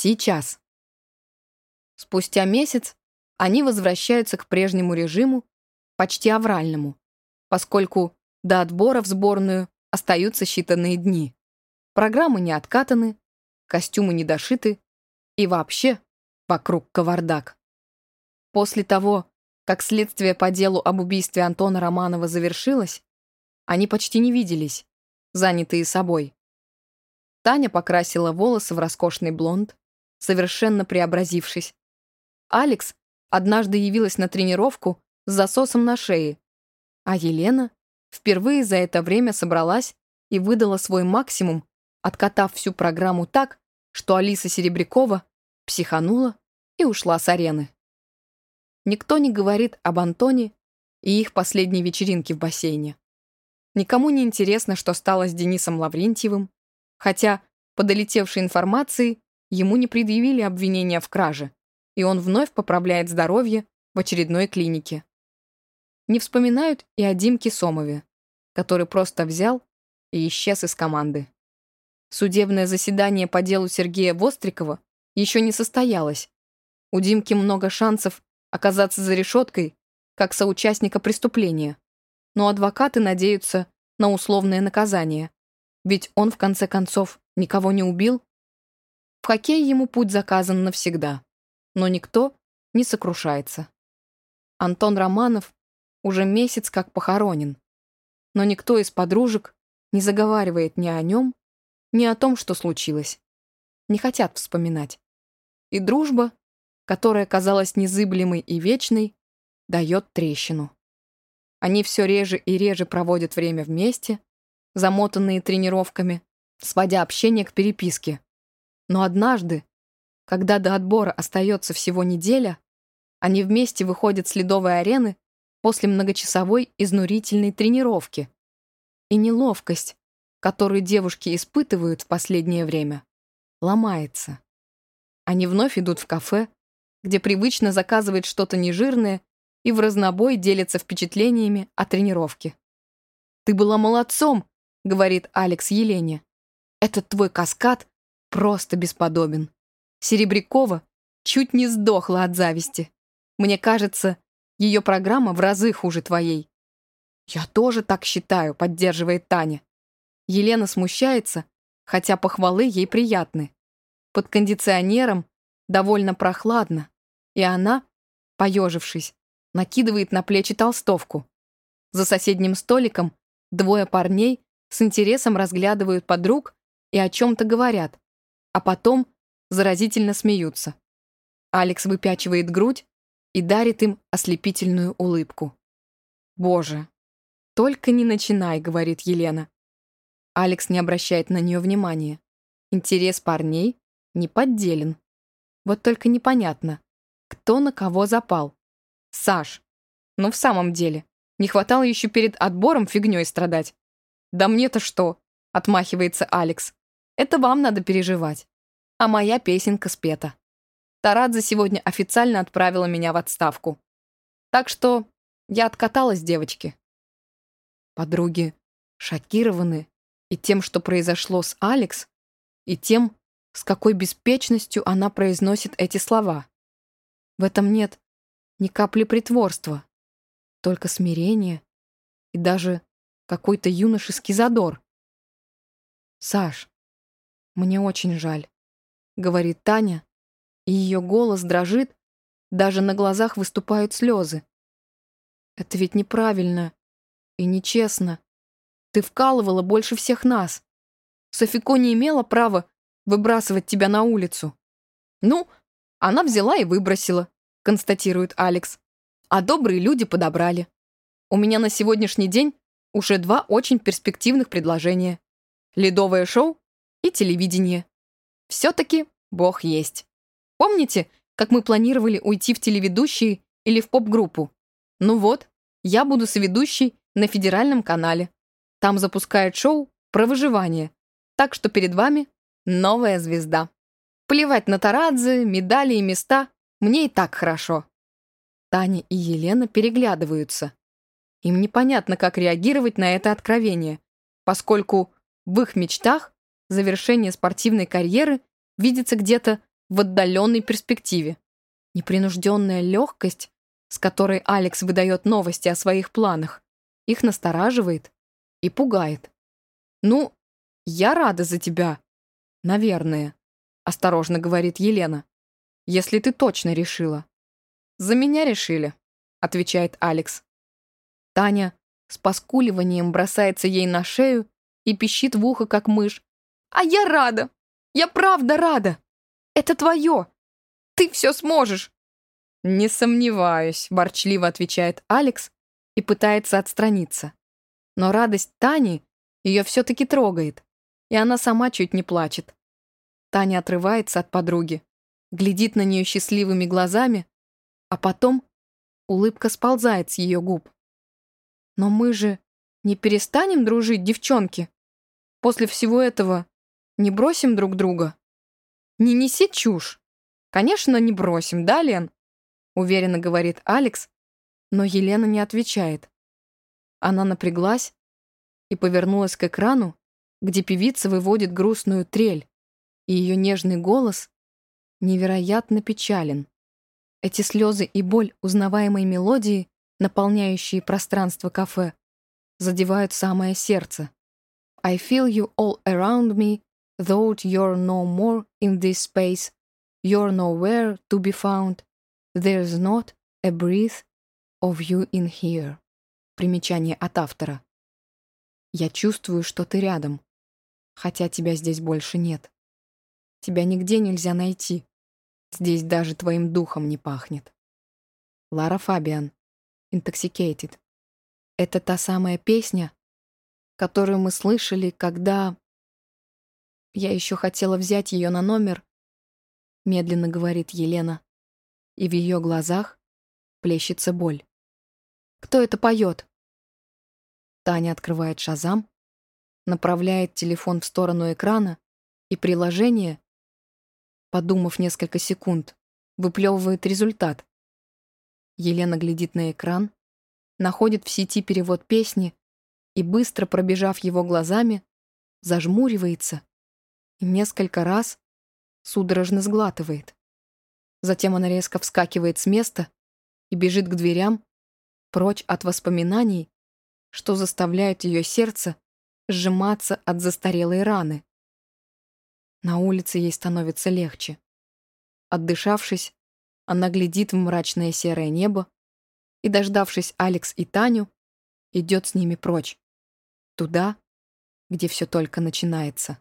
Сейчас. Спустя месяц они возвращаются к прежнему режиму, почти авральному, поскольку до отбора в сборную остаются считанные дни. Программы не откатаны, костюмы не дошиты и вообще вокруг кавардак. После того, как следствие по делу об убийстве Антона Романова завершилось, они почти не виделись, занятые собой. Таня покрасила волосы в роскошный блонд, совершенно преобразившись. Алекс однажды явилась на тренировку с засосом на шее, а Елена впервые за это время собралась и выдала свой максимум, откатав всю программу так, что Алиса Серебрякова психанула и ушла с арены. Никто не говорит об Антоне и их последней вечеринке в бассейне. Никому не интересно, что стало с Денисом Лаврентьевым, хотя, по долетевшей информации, ему не предъявили обвинения в краже, и он вновь поправляет здоровье в очередной клинике. Не вспоминают и о Димке Сомове, который просто взял и исчез из команды. Судебное заседание по делу Сергея Вострикова еще не состоялось. У Димки много шансов оказаться за решеткой, как соучастника преступления. Но адвокаты надеются на условное наказание. Ведь он, в конце концов, никого не убил. Хоккей ему путь заказан навсегда. Но никто не сокрушается. Антон Романов уже месяц как похоронен. Но никто из подружек не заговаривает ни о нем, ни о том, что случилось. Не хотят вспоминать. И дружба которая казалась незыблемой и вечной, дает трещину. Они все реже и реже проводят время вместе, замотанные тренировками, сводя общение к переписке. Но однажды, когда до отбора остается всего неделя, они вместе выходят с ледовой арены после многочасовой изнурительной тренировки. И неловкость, которую девушки испытывают в последнее время, ломается. Они вновь идут в кафе, где привычно заказывает что-то нежирное и в разнобой делится впечатлениями о тренировке. «Ты была молодцом», — говорит Алекс Елене. «Этот твой каскад просто бесподобен. Серебрякова чуть не сдохла от зависти. Мне кажется, ее программа в разы хуже твоей». «Я тоже так считаю», — поддерживает Таня. Елена смущается, хотя похвалы ей приятны. Под кондиционером довольно прохладно, и она, поежившись, накидывает на плечи толстовку. За соседним столиком двое парней с интересом разглядывают подруг и о чем-то говорят, а потом заразительно смеются. Алекс выпячивает грудь и дарит им ослепительную улыбку. «Боже, только не начинай», — говорит Елена. Алекс не обращает на нее внимания. Интерес парней не подделен. Вот только непонятно, кто на кого запал. Саш, ну в самом деле, не хватало еще перед отбором фигней страдать. Да мне-то что, отмахивается Алекс. Это вам надо переживать. А моя песенка спета. Тарадзе сегодня официально отправила меня в отставку. Так что я откаталась, девочки. Подруги шокированы и тем, что произошло с Алекс, и тем, с какой беспечностью она произносит эти слова. В этом нет ни капли притворства, только смирение и даже какой-то юношеский задор. «Саш, мне очень жаль», — говорит Таня, и ее голос дрожит, даже на глазах выступают слезы. «Это ведь неправильно и нечестно. Ты вкалывала больше всех нас. Софико не имела права выбрасывать тебя на улицу». «Ну, она взяла и выбросила», — констатирует Алекс. «А добрые люди подобрали. У меня на сегодняшний день уже два очень перспективных предложения. Ледовое шоу и телевидение. Все-таки Бог есть. Помните, как мы планировали уйти в телеведущие или в поп-группу? Ну вот, я буду соведущей на федеральном канале. Там запускают шоу про выживание. Так что перед вами Новая звезда. Плевать на тарадзе, медали и места. Мне и так хорошо. Таня и Елена переглядываются. Им непонятно, как реагировать на это откровение, поскольку в их мечтах завершение спортивной карьеры видится где-то в отдаленной перспективе. Непринужденная легкость, с которой Алекс выдает новости о своих планах, их настораживает и пугает. «Ну, я рада за тебя, наверное», — осторожно говорит Елена, «если ты точно решила». «За меня решили», — отвечает Алекс. Таня с поскуливанием бросается ей на шею и пищит в ухо, как мышь. «А я рада! Я правда рада! Это твое! Ты все сможешь!» «Не сомневаюсь», — ворчливо отвечает Алекс и пытается отстраниться. Но радость Тани ее все-таки трогает, и она сама чуть не плачет. Таня отрывается от подруги, глядит на нее счастливыми глазами, а потом улыбка сползает с ее губ. «Но мы же не перестанем дружить, девчонки? После всего этого не бросим друг друга?» «Не неси чушь!» «Конечно, не бросим, да, Лен?» уверенно говорит Алекс, но Елена не отвечает. Она напряглась и повернулась к экрану, где певица выводит грустную трель, и ее нежный голос невероятно печален. Эти слезы и боль узнаваемой мелодии, наполняющие пространство кафе, задевают самое сердце. I feel you all around me, though you're no more in this space, you're nowhere to be found, There's not a breath of you in here. Примечание от автора. Я чувствую, что ты рядом, хотя тебя здесь больше нет. Тебя нигде нельзя найти. Здесь даже твоим духом не пахнет. Лара Фабиан. Intoxicated. Это та самая песня, которую мы слышали, когда... Я еще хотела взять ее на номер, медленно говорит Елена и в ее глазах плещется боль. «Кто это поет?» Таня открывает шазам, направляет телефон в сторону экрана, и приложение, подумав несколько секунд, выплевывает результат. Елена глядит на экран, находит в сети перевод песни и, быстро пробежав его глазами, зажмуривается и несколько раз судорожно сглатывает. Затем она резко вскакивает с места и бежит к дверям, прочь от воспоминаний, что заставляет ее сердце сжиматься от застарелой раны. На улице ей становится легче. Отдышавшись, она глядит в мрачное серое небо и, дождавшись Алекс и Таню, идет с ними прочь. Туда, где все только начинается.